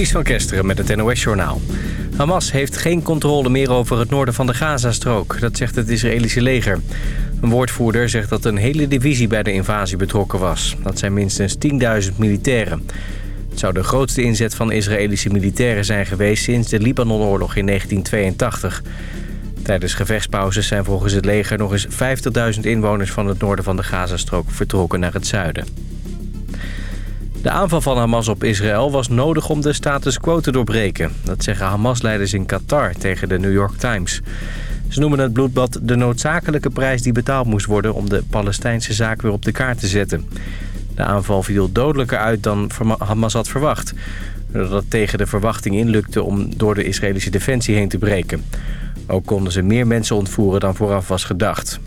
Ties van Kesteren met het NOS-journaal. Hamas heeft geen controle meer over het noorden van de Gazastrook. Dat zegt het Israëlische leger. Een woordvoerder zegt dat een hele divisie bij de invasie betrokken was. Dat zijn minstens 10.000 militairen. Het zou de grootste inzet van Israëlische militairen zijn geweest... sinds de Libanonoorlog in 1982. Tijdens gevechtspauzes zijn volgens het leger nog eens 50.000 inwoners van het noorden van de Gazastrook vertrokken naar het zuiden. De aanval van Hamas op Israël was nodig om de status quo te doorbreken. Dat zeggen Hamas-leiders in Qatar tegen de New York Times. Ze noemen het bloedbad de noodzakelijke prijs die betaald moest worden... om de Palestijnse zaak weer op de kaart te zetten. De aanval viel dodelijker uit dan Hamas had verwacht. Doordat het tegen de verwachting inlukte om door de Israëlische defensie heen te breken. Ook konden ze meer mensen ontvoeren dan vooraf was gedacht.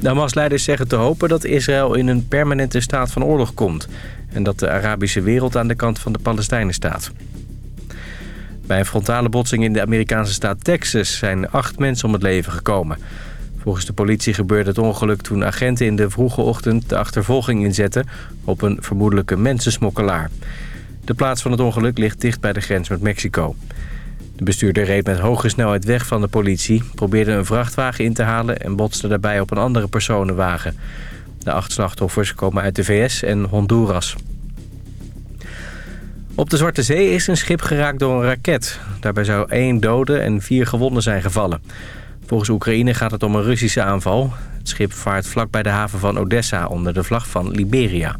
De Hamas-leiders zeggen te hopen dat Israël in een permanente staat van oorlog komt... en dat de Arabische wereld aan de kant van de Palestijnen staat. Bij een frontale botsing in de Amerikaanse staat Texas zijn acht mensen om het leven gekomen. Volgens de politie gebeurde het ongeluk toen agenten in de vroege ochtend de achtervolging inzetten op een vermoedelijke mensensmokkelaar. De plaats van het ongeluk ligt dicht bij de grens met Mexico. De bestuurder reed met hoge snelheid weg van de politie... probeerde een vrachtwagen in te halen... en botste daarbij op een andere personenwagen. De acht slachtoffers komen uit de VS en Honduras. Op de Zwarte Zee is een schip geraakt door een raket. Daarbij zou één dode en vier gewonden zijn gevallen. Volgens Oekraïne gaat het om een Russische aanval. Het schip vaart vlak bij de haven van Odessa onder de vlag van Liberia.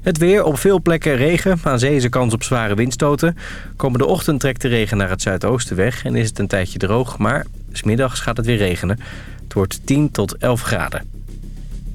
Het weer, op veel plekken regen. Aan zee is er kans op zware windstoten. Komende ochtend trekt de regen naar het zuidoosten weg en is het een tijdje droog. Maar smiddags gaat het weer regenen. Het wordt 10 tot 11 graden.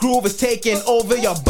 Groove is taking over your body.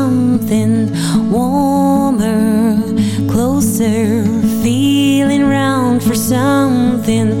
something